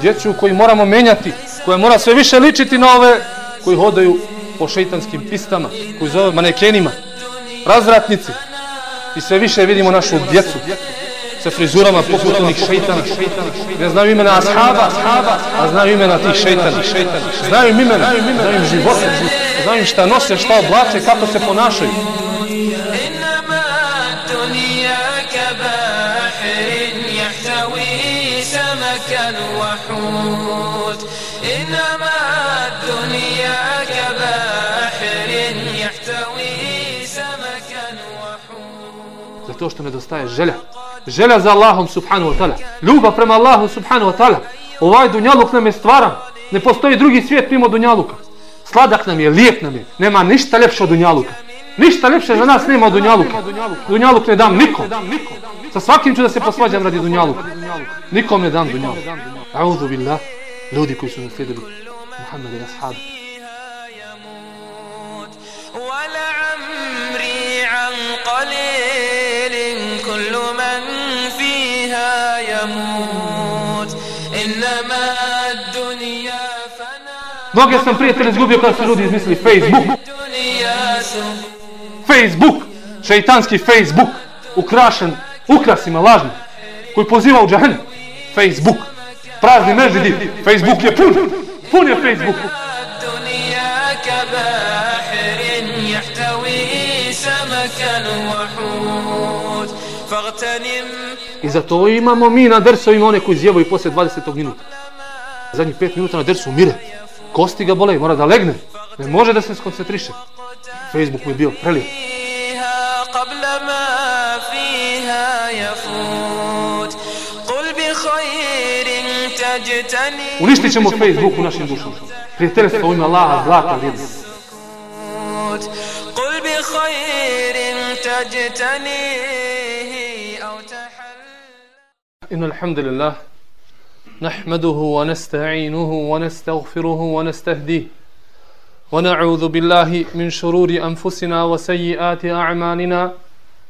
djecu koji moramo menjati, koja mora sve više ličiti na ove koji hodaju po šeitanskim pistama, koji zove manekenima, razvratnici. I sve više vidimo našu djecu sa frizurama poput onih šeitana. Ne znaju imena ashaba, a znaju imena tih šeitana. Znaju im imena, znaju im živote, znaju im šta nose, šta oblače, kako se ponašaju. وحوت Zato što nedostaje želja. Želja za Allahom subhanahu wa ta'ala. Ljubav prema Allahu subhanahu wa ta'ala. Ovaj dunjaluk nam je stvaran. Ne postoji drugi svijet mimo dunjaluka. Sladak nam je, lijep nam je. Nema ništa ljepše od dunjaluka. Ništa ljepše za nas nema od dunjaluka. Dunjaluk ne dam nikom. Sa svakim ću da se posvađam radi dunjaluka. Nikom ne dam dunjaluk. A'udhu billah. Ljudi koji su naslijedili Muhammed i ashabi. فيها يموت ولعمري عن قليل Mnoge sam prijatelje izgubio kada su ljudi izmislili Facebook. Facebook, šeitanski Facebook, ukrašen ukrasima lažnim, koji poziva u džahenu. Facebook, prazni mežidi, Facebook je pun, pun je Facebooku. I zato imamo mi na drsovima one koji zjevaju poslije 20. minuta. Zadnjih 5 minuta na drsu umire Kosti ga bole, mora da legne. Ne može da se skoncentriše. Facebook mu je bio prelijep. فيها قبل ما فيها يفوت قل بخير تجتني Uništit ćemo Facebook u našim dušama. Prijateljstvo u ime Allaha, zlata vrijednost. قل بخير تجتنيه أو تحل إن الحمد لله نحمده ونستعينه ونستغفره ونستهديه ونعوذ بالله من شرور أنفسنا وسيئات أعمالنا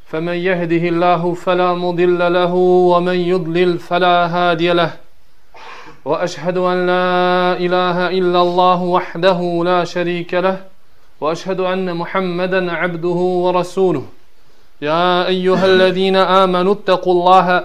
فمن يهده الله فلا مضل له ومن يضلل فلا هادي له وأشهد أن لا إله إلا الله وحده لا شريك له وأشهد أن محمدا عبده ورسوله يا أيها الذين آمنوا اتقوا الله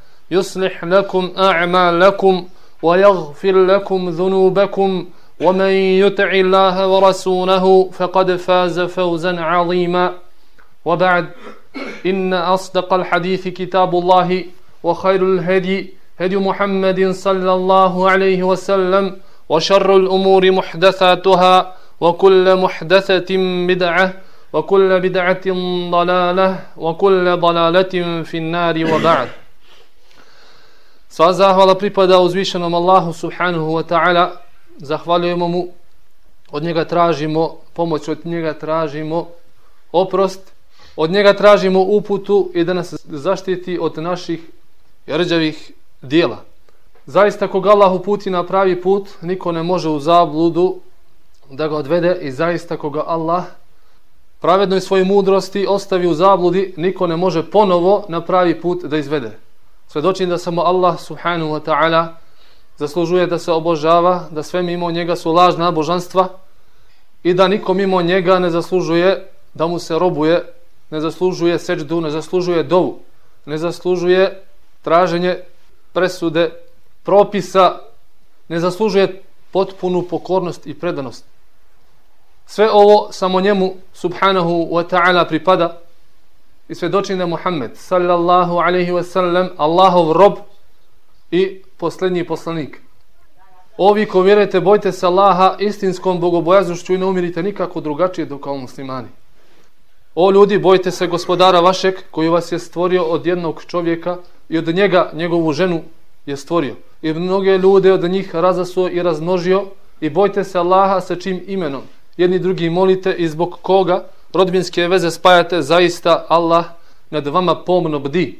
يصلح لكم أعمالكم ويغفر لكم ذنوبكم ومن يطع الله ورسوله فقد فاز فوزا عظيما. وبعد إن أصدق الحديث كتاب الله وخير الهدي هدي محمد صلى الله عليه وسلم وشر الأمور محدثاتها وكل محدثة بدعة وكل بدعة ضلالة وكل ضلالة في النار. وبعد Sva zahvala pripada uzvišenom Allahu subhanahu wa ta'ala. Zahvaljujemo mu, od njega tražimo pomoć, od njega tražimo oprost, od njega tražimo uputu i da nas zaštiti od naših rđavih dijela. Zaista koga Allah uputi na pravi put, niko ne može u zabludu da ga odvede i zaista koga Allah pravednoj svojoj mudrosti ostavi u zabludi, niko ne može ponovo na pravi put da izvede. Svedočim da samo Allah subhanahu wa ta'ala zaslužuje da se obožava, da sve mimo njega su lažna božanstva i da niko mimo njega ne zaslužuje da mu se robuje, ne zaslužuje seđdu, ne zaslužuje dovu, ne zaslužuje traženje presude, propisa, ne zaslužuje potpunu pokornost i predanost. Sve ovo samo njemu subhanahu wa ta'ala pripada i svedočim da Muhammed sallallahu alaihi ve sellem Allahov rob i posljednji poslanik. Ovi ko vjerujete, bojte se Allaha istinskom bogobojaznošću i ne umirite nikako drugačije do kao muslimani. O ljudi, bojte se gospodara vašeg koji vas je stvorio od jednog čovjeka i od njega njegovu ženu je stvorio. I mnoge ljude od njih razasuo i razmnožio i bojte se Allaha sa čim imenom. Jedni drugi molite i zbog koga rodbinske veze spajate, zaista Allah nad vama pomno bdi.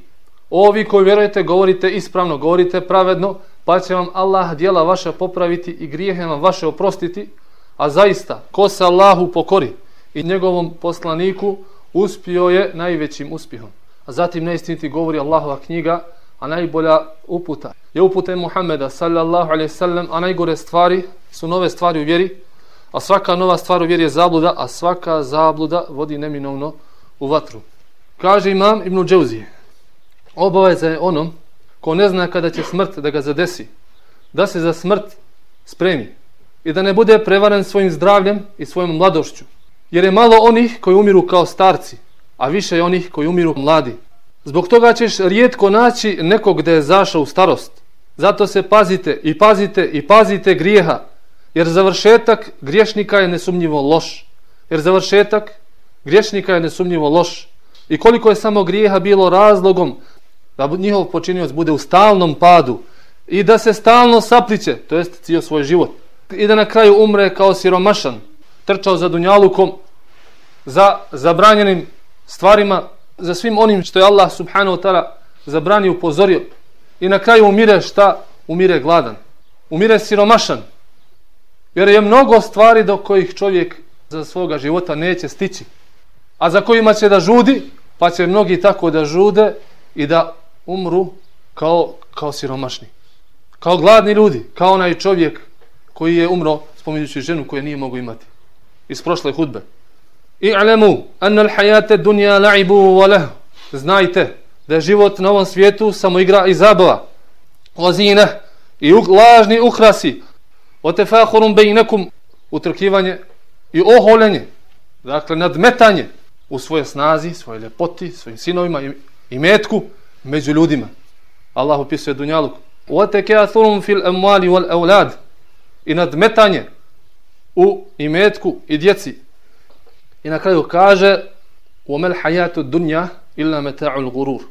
Ovi koji vjerujete, govorite ispravno, govorite pravedno, pa će vam Allah dijela vaša popraviti i grijehe vam vaše oprostiti, a zaista, ko se Allahu pokori i njegovom poslaniku, uspio je najvećim uspjehom. A zatim neistiniti govori Allahova knjiga, a najbolja uputa je uputa Muhammeda sallallahu alaihi sallam, a najgore stvari su nove stvari u vjeri, a svaka nova stvar u vjeri je zabluda, a svaka zabluda vodi neminovno u vatru. Kaže imam Ibn Džauzije, obaveza je onom ko ne zna kada će smrt da ga zadesi, da se za smrt spremi i da ne bude prevaren svojim zdravljem i svojom mladošću. Jer je malo onih koji umiru kao starci, a više je onih koji umiru mladi. Zbog toga ćeš rijetko naći nekog da je zašao u starost. Zato se pazite i pazite i pazite grijeha, jer završetak griješnika je nesumnjivo loš. Jer završetak griješnika je nesumnjivo loš. I koliko je samo grijeha bilo razlogom da njihov počinioc bude u stalnom padu i da se stalno sapliće, to jest cijel svoj život, i da na kraju umre kao siromašan, trčao za dunjalukom, za zabranjenim stvarima, za svim onim što je Allah subhanahu wa ta'ala zabranio, upozorio, i na kraju umire šta? Umire gladan. Umire siromašan. Jer je mnogo stvari do kojih čovjek za svoga života neće stići. A za kojima će da žudi, pa će mnogi tako da žude i da umru kao, kao siromašni. Kao gladni ljudi, kao onaj čovjek koji je umro spominjući ženu koju nije mogu imati. Iz prošle hudbe. I'lemu anna al-hayata dunya la'ibu wa lahu. Znajte da je život na ovom svijetu samo igra i zabava. Wazina i lažni ukrasi Wa tafakhurun bainakum utrkivanje i oholenje. Dakle nadmetanje u svoje snazi, svoje ljepoti, svojim sinovima i, i metku među ljudima. Allah opisuje dunjaluk. وَتَكَاثُرُمْ فِي الْأَمْوَالِ وَالْأَوْلَادِ I nadmetanje u imetku i djeci. I na kraju kaže وَمَلْ حَيَاتُ الدُّنْيَا إِلَّا مَتَعُ الْغُرُورِ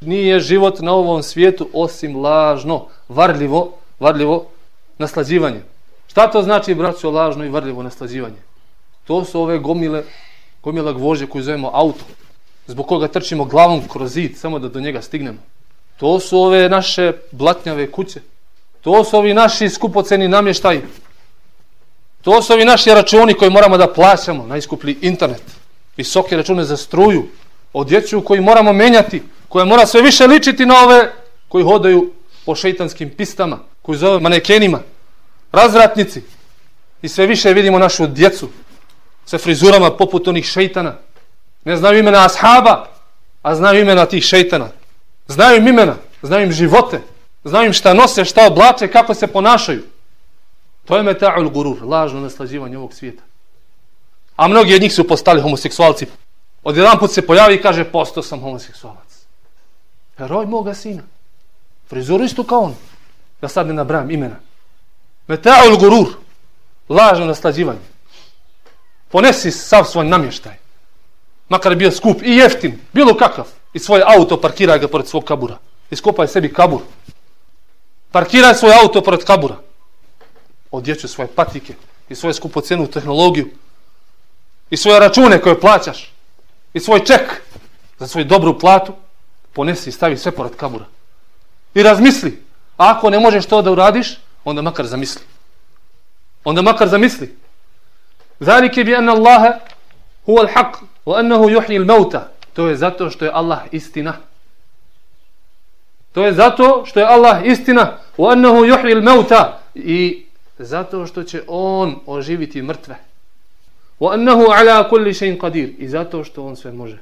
Nije život na ovom svijetu osim lažno, varljivo, varljivo naslađivanje. Šta to znači, braćo, lažno i varljivo naslađivanje? To su ove gomile, gomila gvožđe koju zovemo auto zbog koga trčimo glavom kroz zid samo da do njega stignemo. To su ove naše blatnjave kuće. To su ovi naši skupoceni namještaji. To su ovi naši računi koji moramo da plaćamo. Najskuplji internet. Visoke račune za struju. Odjeću koji moramo menjati. Koja mora sve više ličiti na ove koji hodaju po šeitanskim pistama. Koji zove manekenima. Razvratnici. I sve više vidimo našu djecu. Sa frizurama poput onih šeitana. Ne znaju imena ashaba, a znaju imena tih šeitana. Znaju im imena, znaju im živote, znaju im šta nose, šta oblače, kako se ponašaju. To je meta'ul gurur, lažno naslađivanje ovog svijeta. A mnogi od njih su postali homoseksualci. Od jedan put se pojavi i kaže, postao sam homoseksualac. Heroj moga sina. Frizuristu kao on. Ja sad ne nabravim imena. Meta'ul gurur, lažno naslađivanje. Ponesi sav svoj namještaj makar je bio skup i jeftin, bilo kakav, i svoje auto parkiraj ga pored svog kabura. Iskopaj sebi kabur. Parkiraj svoj auto pored kabura. Odjeću svoje patike i svoje skupocenu tehnologiju i svoje račune koje plaćaš i svoj ček za svoju dobru platu ponesi i stavi sve pored kabura. I razmisli, ako ne možeš to da uradiš, onda makar zamisli. Onda makar zamisli. Zalike bi anna Allahe huwa al-haq wa annahu yuhyi al-mauta. To je zato što je Allah istina. To je zato što je Allah istina wa annahu yuhyi al-mauta. I zato što će on oživiti mrtve. Wa annahu ala kulli shay'in qadir. I zato što on sve može.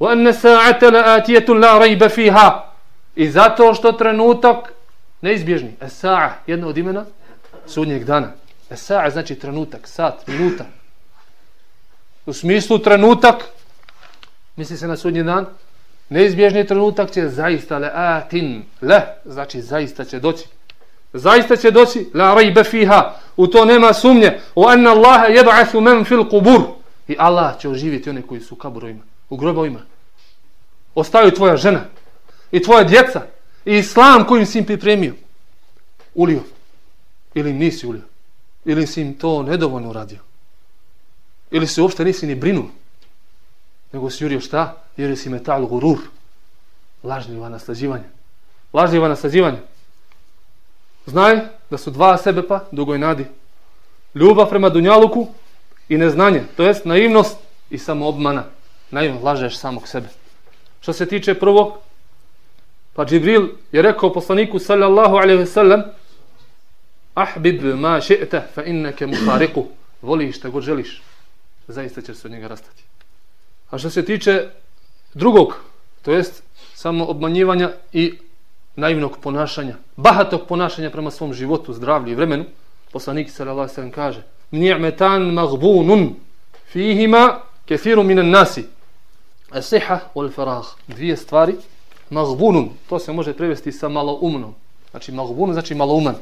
Wa anna sa'ata la'atiyatun la rayba fiha. I zato što trenutak neizbježni Esa'a, jedno od imena sudnjeg dana Esa'a znači trenutak sat minuta u smislu trenutak Misli se na sudnji dan, neizbježni trenutak će zaista le atin, le, znači zaista će doći. Zaista će doći, la rajbe fiha, u to nema sumnje, u anna Allaha jeba'athu men fil kubur. I Allah će oživjeti one koji su u kaburovima, u grobovima. Ostaju tvoja žena i tvoja djeca i islam kojim si im pripremio. Ulio. Ili nisi ulio. Ili si im to nedovoljno uradio. Ili se uopšte nisi ni brinuo. Nego si jurio šta? Jurio si metal gurur. Lažnjiva naslađivanja. Lažnjiva naslađivanja. Znaj da su dva sebe pa dugoj nadi. Ljubav prema Dunjaluku i neznanje. To jest naivnost i samoobmana. Naivno lažeš samog sebe. Što se tiče prvog, pa Džibril je rekao poslaniku sallallahu alaihi ve sellem ahbib ma ši'ta fa inneke mufariku. Voli šta god želiš zaista ćeš se od njega rastati. A što se tiče drugog to jest samo obmanjivanja i naivnog ponašanja bahatog ponašanja prema svom životu, zdravlju i vremenu poslanik sallallahu alaihi ve sellem kaže ni'metan maghbunun fihima kefiru minan nasi. Asiha wal farah dvije stvari maghbunun to se može prevesti sa maloumnom. Znači maghbun znači malouman.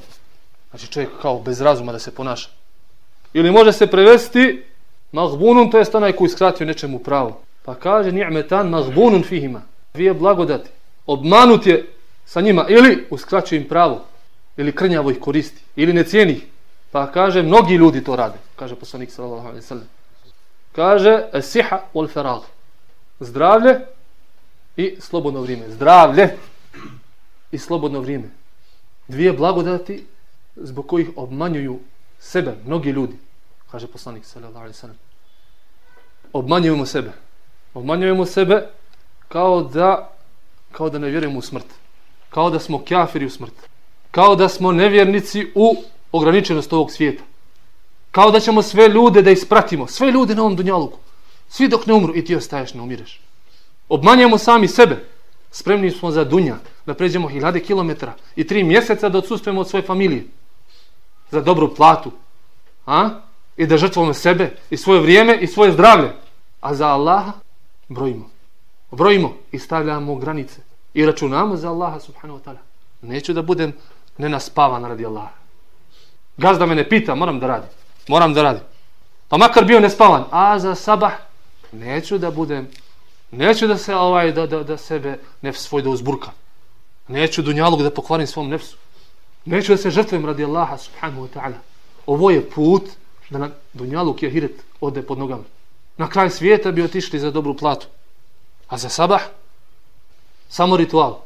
Znači čovjek kao bez razuma da se ponaša. Ili može se prevesti maghbunun to je onaj koji skratio nečemu pravo. Pa kaže ni'metan maghbunun fihima. Dvije blagodati. Obmanut je sa njima ili uskraćuje im pravo. Ili krnjavo ih koristi. Ili ne cijeni pa kaže mnogi ljudi to rade. Kaže poslanik sallallahu alejhi ve sellem kaže siha wal faragh. Zdravlje i slobodno vrijeme. Zdravlje i slobodno vrijeme. Dvije blagodati zbog kojih obmanjuju sebe, mnogi ljudi, kaže poslanik sallallahu alejhi ve sellem. Obmanjujemo sebe. Obmanjujemo sebe kao da kao da ne vjerujemo u smrt. Kao da smo kafiri u smrt. Kao da smo nevjernici u ograničenost ovog svijeta. Kao da ćemo sve ljude da ispratimo. Sve ljude na ovom dunjaluku. Svi dok ne umru i ti ostaješ, ne umireš. Obmanjamo sami sebe. Spremni smo za dunja, da pređemo hiljade kilometara i tri mjeseca da odsustujemo od svoje familije. Za dobru platu. A? I da žrtvujemo sebe i svoje vrijeme i svoje zdravlje. A za Allaha brojimo. Brojimo i stavljamo granice. I računamo za Allaha subhanahu wa ta'ala. Neću da budem nenaspavan radi Allaha. Gazda me ne pita, moram da radim. Moram da radim. Pa makar bio nespavan. A za sabah neću da budem neću da se ovaj da, da, da sebe nefs svoj da uzburka neću dunjalog da pokvarim svom nefsu neću da se žrtvujem radi Allaha subhanahu wa ta'ala ovo je put da na dunjalog je hiret ode pod nogama na kraj svijeta bi otišli za dobru platu a za sabah samo ritual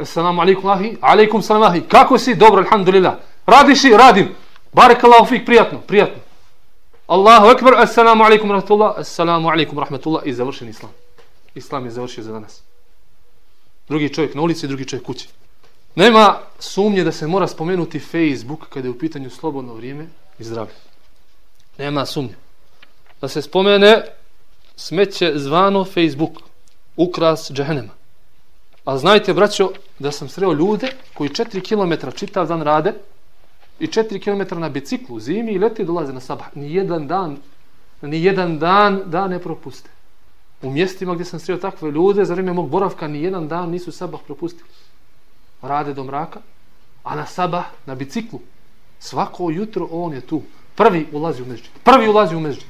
Assalamu alaikum ahi, alaikum salam ahi. Kako si? Dobro, alhamdulillah. Radiš i radim. Barakallahu fik, prijatno, prijatno. Allahu ekber, assalamu alaikum rahmatullah, assalamu alaikum rahmatullah i završen islam. Islam je završio za danas. Drugi čovjek na ulici, drugi čovjek kući. Nema sumnje da se mora spomenuti Facebook kada je u pitanju slobodno vrijeme i zdravlje. Nema sumnje. Da se spomene smeće zvano Facebook, ukras džahenema. A znajte, braćo, da sam sreo ljude koji 4 km čitav dan rade i 4 km na biciklu zimi i leti dolaze na sabah. Ni jedan dan, ni jedan dan da ne propuste. U mjestima gdje sam sreo takve ljude, za vrijeme mog boravka ni jedan dan nisu sabah propustili. Rade do mraka, a na sabah, na biciklu, svako jutro on je tu. Prvi ulazi u mežđe. Prvi ulazi u mežđe.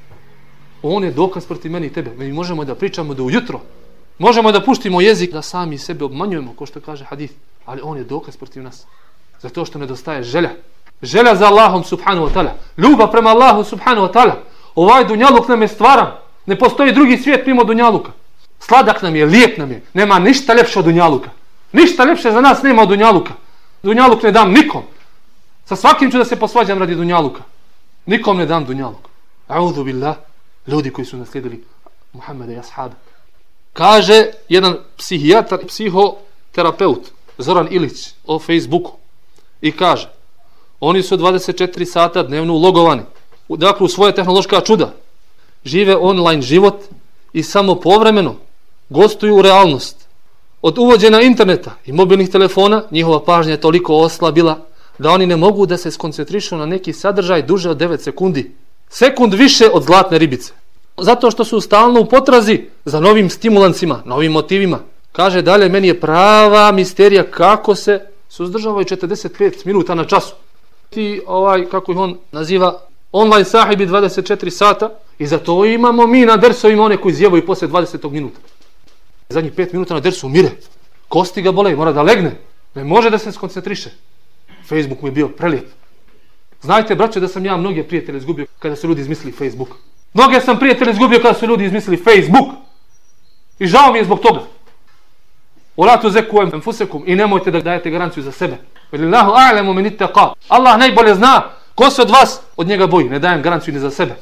On je dokaz proti meni i tebe. Mi možemo da pričamo da ujutro, možemo da puštimo jezik, da sami sebe obmanjujemo, ko što kaže hadith, ali on je dokaz protiv nas. Zato što nedostaje želja. Želja za Allahom subhanahu wa ta'ala. Ljubav prema Allahu subhanahu wa ta'ala. Ovaj dunjaluk nam je stvaran. Ne postoji drugi svijet mimo Dunjaluka. Sladak nam je, lijep nam je. Nema ništa ljepše od Dunjaluka. Ništa ljepše za nas nema od Dunjaluka. Dunjaluk ne dam nikom. Sa svakim ću da se posvađam radi Dunjaluka. Nikom ne dam Dunjaluk. A'udhu billah. Ljudi koji su naslijedili Muhammeda i Ashaba. Kaže jedan psihijatar, psihoterapeut, Zoran Ilić, o Facebooku. I kaže, oni su 24 sata dnevno ulogovani. Dakle, u svoje tehnološka čuda žive online život i samo povremeno gostuju u realnost. Od uvođena interneta i mobilnih telefona njihova pažnja je toliko oslabila da oni ne mogu da se skoncentrišu na neki sadržaj duže od 9 sekundi. Sekund više od zlatne ribice. Zato što su stalno u potrazi za novim stimulancima, novim motivima. Kaže dalje, meni je prava misterija kako se suzdržavaju 45 minuta na času. Ti, ovaj, kako ih on naziva, online sahibi 24 sata i za to imamo mi na dersovima one koji zjevaju posle 20 minuta. Zadnjih 5 minuta na dersu umire. Kosti ga bole, mora da legne. Ne može da se skoncentriše. Facebook mu je bio prelijep. Znajte, braće, da sam ja mnoge prijatelje izgubio kada su ljudi izmislili Facebook. Mnoge sam prijatelje izgubio kada su ljudi izmislili Facebook. I žao mi je zbog toga. Olatu zekujem enfusekum i nemojte da dajete garanciju za sebe. Velilahu a'lemu min ittaqa. Allah najbolje zna ko se od vas od njega boji. Ne dajem garanciju ni za sebe.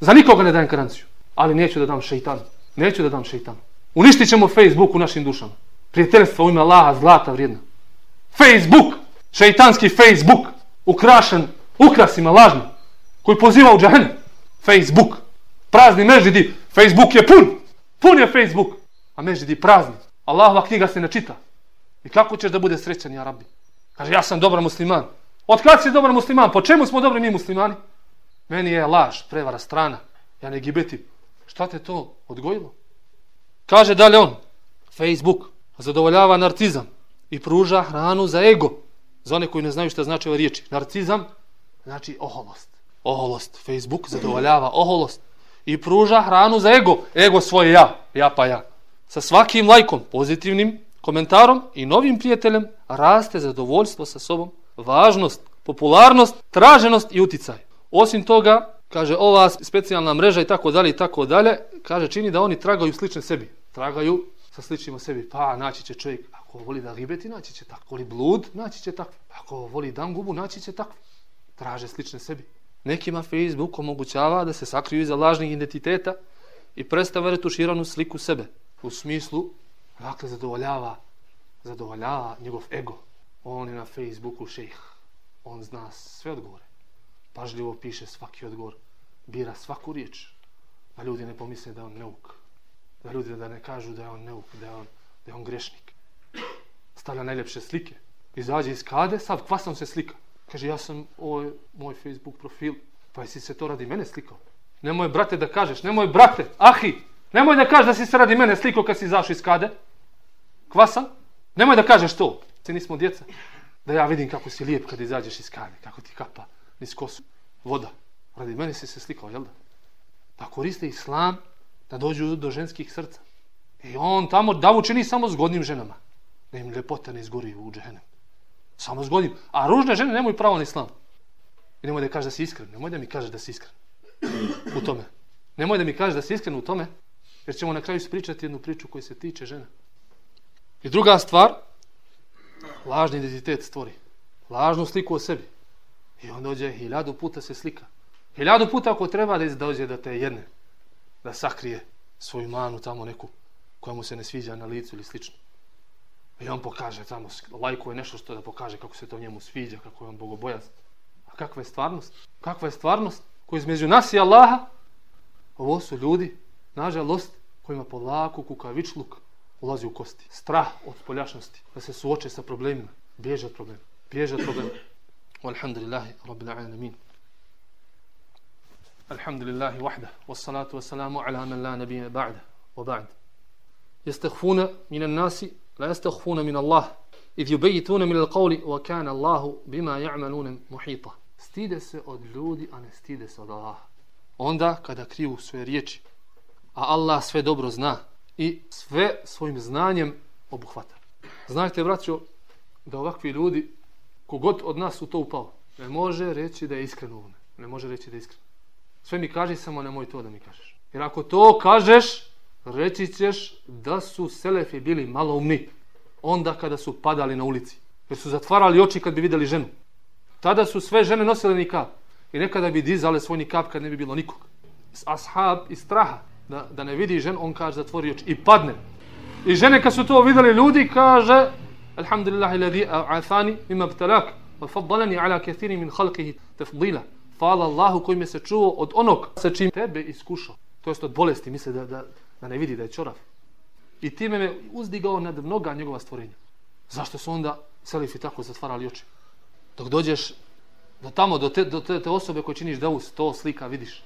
Za nikoga ne dajem garanciju. Ali neću da dam šeitanu. Neću da dam šeitanu. Uništit ćemo Facebook u našim dušama. Prijateljstvo u ime Allaha zlata vrijedna. Facebook, šeitanski Facebook, ukrašen ukrasima lažnim. koji poziva u džahene. Facebook, prazni mežidi, Facebook je pun, pun je Facebook, a mežidi prazni. Allahova knjiga se ne čita. I kako ćeš da bude srećan, ja rabbi? Kaže, ja sam dobar musliman. Od kada si dobar musliman? Po čemu smo dobri mi muslimani? Meni je laž, prevara strana. Ja ne gibetim. Šta te to odgojilo? Kaže dalje on, Facebook zadovoljava narcizam i pruža hranu za ego. Za one koji ne znaju šta znači ove riječi. Narcizam znači oholost. Oholost. Facebook zadovoljava oholost i pruža hranu za ego. Ego svoje ja, ja pa ja. Sa svakim lajkom, pozitivnim komentarom i novim prijateljem raste zadovoljstvo sa sobom, važnost, popularnost, traženost i uticaj. Osim toga, kaže ova specijalna mreža i tako dalje i tako dalje, kaže čini da oni tragaju slične sebi. Tragaju sa sličnim sebi. Pa naći će čovjek, ako voli da ribeti, naći će tako. Voli blud, naći će tako. Ako voli dangubu, naći će tako. Traže slične sebi. Nekima Facebook omogućava da se sakriju iza lažnih identiteta i predstave retuširanu sliku sebe. U smislu, dakle, zadovoljava, zadovoljava njegov ego. On je na Facebooku šejh. On zna sve odgovore. Pažljivo piše svaki odgovor. Bira svaku riječ. Da ljudi ne pomisle da on neuk. Da ljudi da ne kažu da je on neuk, da je on, da je on grešnik. Stavlja najljepše slike. Izađe iz kade, sav kvasom se slika. Kaže, ja sam, ovo je moj Facebook profil. Pa jesi se to radi mene slikao? Nemoj, brate, da kažeš. Nemoj, brate, ahi, nemoj da kažeš da si se radi mene slikao kad si izašao iz kade. Kvasan? Nemoj da kažeš to. Se nismo djeca. Da ja vidim kako si lijep kad izađeš iz kade. Kako ti kapa niz kosu. Voda. Radi mene si se slikao, jel da? Pa koriste islam da dođu do ženskih srca. I on tamo da čini samo zgodnim ženama. Da im lepota ne izgori u džehennem. Samo zgodnim. A ružne žene nemaju pravo na islam. I nemoj da kaže da si iskren. Nemoj da mi kaže da si iskren. U tome. Nemoj da mi kaže da si iskren u tome. Jer ćemo na kraju spričati jednu priču koja se tiče žena. I druga stvar. Lažni identitet stvori. Lažnu sliku o sebi. I on dođe hiljadu puta se slika. Hiljadu puta ako treba da dođe da te jedne. Da sakrije svoju manu tamo neku koja mu se ne sviđa na licu ili slično. I on pokaže tamo, lajkuje nešto što da pokaže kako se to njemu sviđa, kako je on bogobojast. A kakva je stvarnost? Kakva je stvarnost? koja između nas i Allaha, ovo su ljudi, nažalost, kojima polako kukavičluk ulazi u kosti. Strah od spoljašnosti, da se suoče sa problemima, bježe od problema, bježe od problema. Walhamdulillahi, rabbil alamin. Alhamdulillahi wahda, wassalatu wassalamu ala man la nabija ba'da, wa ba'd. Jestahfuna minan nasi, la jestahfuna min Allah, idh yubayituna min al-qawli, wa kana Allahu bima ja'maluna muhita. Stide se od ljudi, a ne stide se od Allaha. Onda, kada kriju svoje riječi, a Allah sve dobro zna, i sve svojim znanjem obuhvata. Znajte, braćo, da ovakvi ljudi, kogod od nas u to upao, ne može reći da je iskren u ovome. Ne može reći da je iskren. Sve mi kaži, samo nemoj to da mi kažeš. Jer ako to kažeš, reći ćeš da su selefi bili malo umni onda kada su padali na ulici. Jer su zatvarali oči kad bi videli ženu. Tada su sve žene nosile nikab. I nekada bi dizale svoj nikab kad ne bi bilo nikog. Ashab iz straha da, da ne vidi žen, on kaže zatvori oči i padne. I žene kad su to videli ljudi kaže Alhamdulillahi ladhi a'athani mima btalak wa faddalani ala kathiri min khalqihi tafdila. Hvala Allahu koji me se čuo od onog sa čim tebe iskušao. To jest od bolesti misle da, da, da ne vidi da je čorav. I time me uzdigao nad mnoga njegova stvorenja. Zašto su onda selifi tako zatvarali oči? Dok dođeš do tamo, do te, do te, te osobe koje činiš da us, to slika vidiš.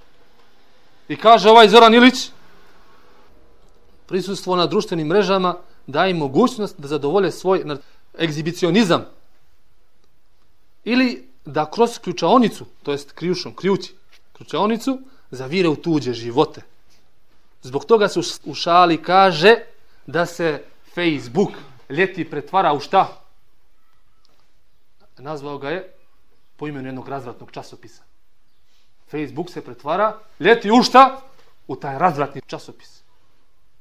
I kaže ovaj Zoran Ilić, prisustvo na društvenim mrežama daje mogućnost da zadovolje svoj egzibicionizam. Ili da kroz ključaonicu, to jest krijušom, krijući, ključaonicu, zavire u tuđe živote. Zbog toga se u šali kaže da se Facebook ljeti pretvara u šta? Nazvao ga je po imenu jednog razvratnog časopisa. Facebook se pretvara ljeti u šta? U taj razvratni časopis.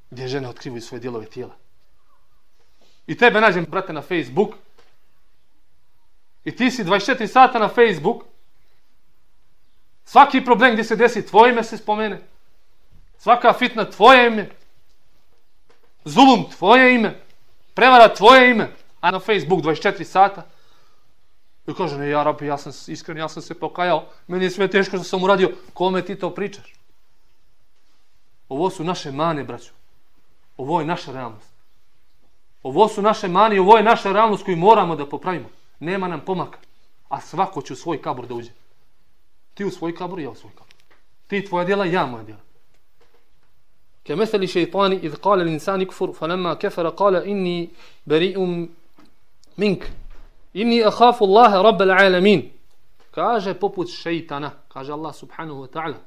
Gdje žene otkrivaju svoje dijelove tijela. I tebe nađem, brate, na Facebook. I ti si 24 sata na Facebook. Svaki problem gdje se desi, tvoje ime se spomene. Svaka fitna, tvoje ime. Zulum, tvoje ime. Prevara, tvoje ime. A na Facebook 24 sata. I kaže, ne, ja, rabi, ja sam iskren, ja sam se pokajao. Meni je sve teško što sam uradio. Kome ti to pričaš? Ovo su naše mane, braćo. Ovo je naša realnost. Ovo su naše mani, ovo je naša realnost koju moramo da popravimo. Nema nam pomaka. A svako će u svoj kabur da uđe. Ti u svoj kabur, ja u svoj kabur. Ti tvoja djela, ja moja djela. كمثل شيطان إذ قال الإنسان كفر فلما كفر قال إني بريء منك inni ahafu Allahe rabbel alamin. Kaže poput šeitana kaže Allah subhanahu wa ta'ala.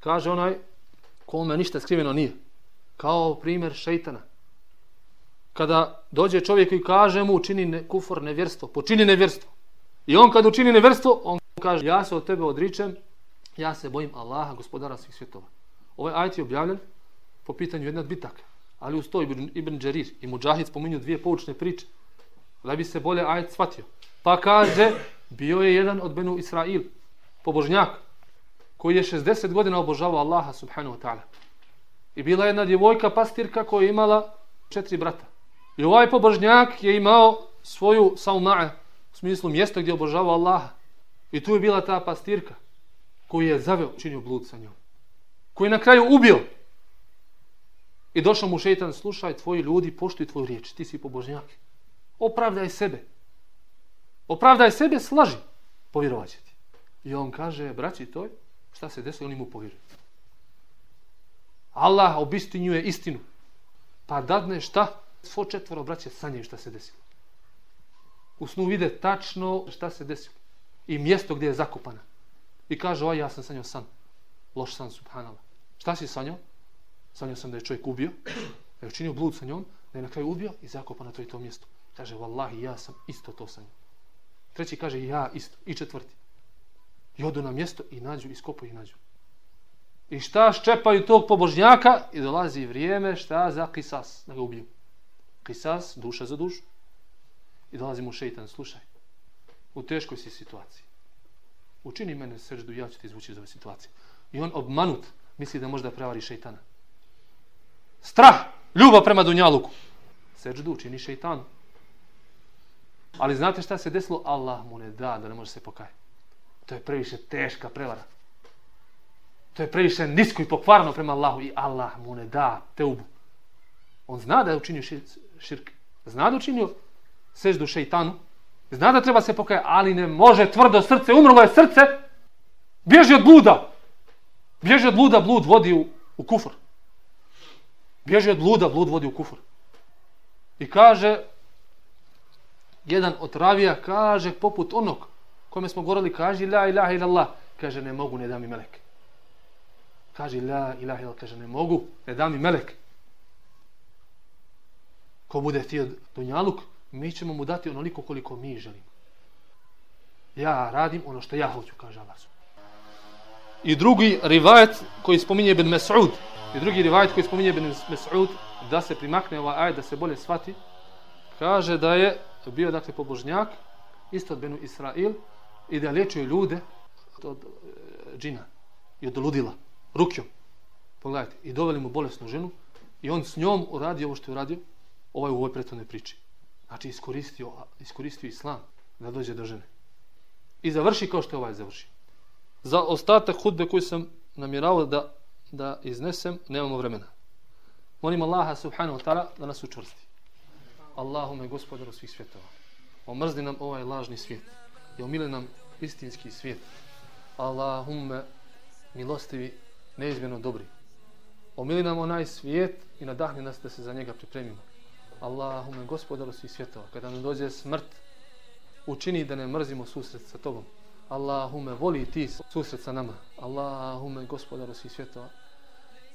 Kaže onaj kome ništa skriveno nije. Kao primjer šeitana. Kada dođe čovjek i kaže mu učini ne, kufor nevjerstvo počini nevjerstvo. I on kad učini nevjerstvo on kaže ja se od tebe odričem ja se bojim Allaha gospodara svih svjetova. Ovaj ajet je objavljen po pitanju jedne bitaka. ali uz to Ibn, Ibn Džarir i Mujahid spominju dvije poučne priče. Da bi se bolje ajet shvatio. Pa kaže, bio je jedan od Benu Israil, pobožnjak, koji je 60 godina obožavao Allaha subhanahu wa ta'ala. I bila je jedna djevojka pastirka koja je imala četiri brata. I ovaj pobožnjak je imao svoju sauma'a, u smislu mjesto gdje obožavao Allaha. I tu je bila ta pastirka koju je zaveo, činio blud sa njom. Koji je na kraju ubio. I došao mu šeitan, slušaj, tvoji ljudi poštuju tvoju riječ, ti si pobožnjak. Opravdaj sebe. Opravdaj sebe, slaži. Povjerovat će ti. I on kaže, braći toj, šta se desilo, oni mu povjeruju. Allah obistinjuje istinu. Pa dadne šta? Svo četvoro braće sanjaju šta se desilo. U snu vide tačno šta se desilo. I mjesto gdje je zakupana. I kaže, oj, ja sam sanjao san. Loš san, subhanallah. Šta si sanjao? Sanjao sam da je čovjek ubio. Da je učinio blud sa njom. Da je na kraju ubio i zakupana to i to mjesto. Kaže, vallahi, ja sam isto to sanjao. Treći kaže, ja isto. I četvrti. I odu na mjesto i nađu, iskopaju i nađu. I šta ščepaju tog pobožnjaka i dolazi vrijeme šta za kisas da ga ubiju. Kisas, duša za dušu. I dolazi mu šeitan, slušaj, u teškoj si situaciji. Učini mene srđu, ja ću ti izvući iz ove situacije. I on obmanut misli da možda prevari šeitana. Strah, ljubav prema Dunjaluku. Srđu učini šeitanu. Ali znate šta se desilo? Allah mu ne da, da ne može se pokajati. To je previše teška prevara. To je previše nisko i pokvarno prema Allahu i Allah mu ne da te ubu. On zna da je učinio širk. Zna da učinio seždu šeitanu. Zna da treba se pokajati, ali ne može tvrdo srce. Umrlo je srce. Bježi od bluda. Bježi od bluda, blud vodi u, u kufr. Bježi od bluda, blud vodi u kufr. I kaže, jedan od ravija kaže, poput onog kome smo govorili, kaže, la ilaha illallah. Kaže, ne mogu, ne da mi melek kaže la ilaha illallah kaže ne mogu, ne da mi melek. Ko bude htio dunjaluk, mi ćemo mu dati onoliko koliko mi želimo. Ja radim ono što ja hoću, kaže Allah. I drugi rivajet koji spominje Ibn Mas'ud i drugi rivajet koji spominje Ibn Mas'ud da se primakne ovaj ajet, da se bolje shvati, kaže da je bio dakle pobožnjak, isto od Benu Israil, i da liječio ljude od e, džina i od ludila rukjom. Pogledajte, i doveli mu bolesnu ženu i on s njom uradio ovo što je uradio, ovaj u ovoj prethodnoj priči. Znači, iskoristio, iskoristio islam da dođe do žene. I završi kao što je ovaj završi. Za ostatak hudbe koji sam namjeravao da, da iznesem, nemamo vremena. Molim Allaha subhanahu wa ta'ala da nas učvrsti. Allahume gospodaru svih svjetova. Omrzni nam ovaj lažni svijet. I omili nam istinski svijet. Allahume milostivi neizmjerno dobri. Omili nam onaj svijet i nadahni nas da se za njega pripremimo. Allahume, gospodaru svih svjetova, kada nam dođe smrt, učini da ne mrzimo susret sa tobom. Allahume, voli ti susret sa nama. Allahume, gospodaru svih svjetova,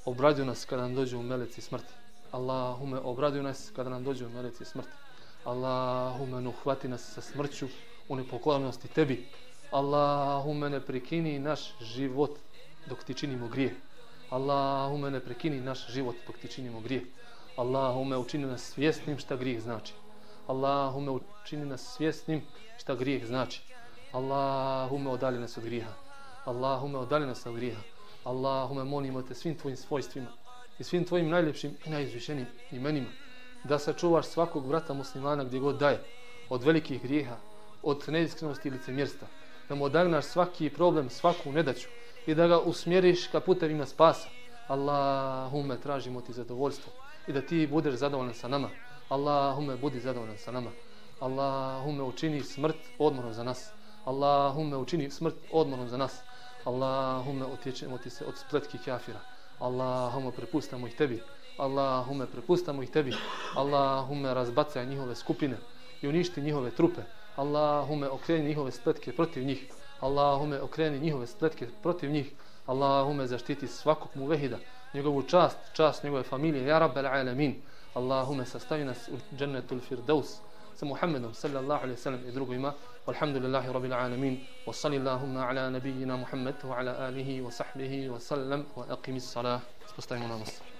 obrađu nas kada nam dođu u meleci smrti. Allahume, obraduj nas kada nam dođu u meleci smrti. Allahume, nuhvati nas sa smrću u nepokornosti tebi. Allahume, ne prekini naš život dok ti činimo grije. Allahume, ne prekini naš život dok ti činimo grije. Allahume, učini nas svjesnim šta grijeh znači. Allahume, učini nas svjesnim šta grijeh znači. Allahume, odali nas od grijeha. Allahume, odali nas od grijeha. Allahume, molimo te svim tvojim svojstvima i svim tvojim najljepšim i najizvišenim imenima da sačuvaš svakog vrata muslimana gdje god daje od velikih grijeha, od neiskrenosti i licemjerstva, da mu odagnaš svaki problem, svaku nedaću i da ga usmjeriš ka putevima spasa. Allahume, tražimo ti zadovoljstvo i da ti budeš zadovoljan sa nama. Allahume, budi zadovoljan sa nama. Allahume, učini smrt odmorom za nas. Allahume, učini smrt odmorom za nas. Allahume, otječemo ti se od spletki kafira. Allahume, prepustamo ih tebi. Allahume, prepustamo ih tebi. Allahume, razbacaj njihove skupine i uništi njihove trupe. Allahume, okreni njihove spletke protiv njih. Allahume, okreni njihove spletke protiv njih. Allahume, zaštiti svakog mu vehida, njegovu čast, čast njegove familije. Ja rabbel alamin. Allahume, sastavi nas u džennetul firdaus sa Muhammedom sallallahu alaihi sallam i drugima. Walhamdulillahi rabbil alamin. Wa salli Allahumma ala nabijina Muhammed wa ala alihi wa sahbihi wa sallam wa aqimis salah. Spostavimo namaz.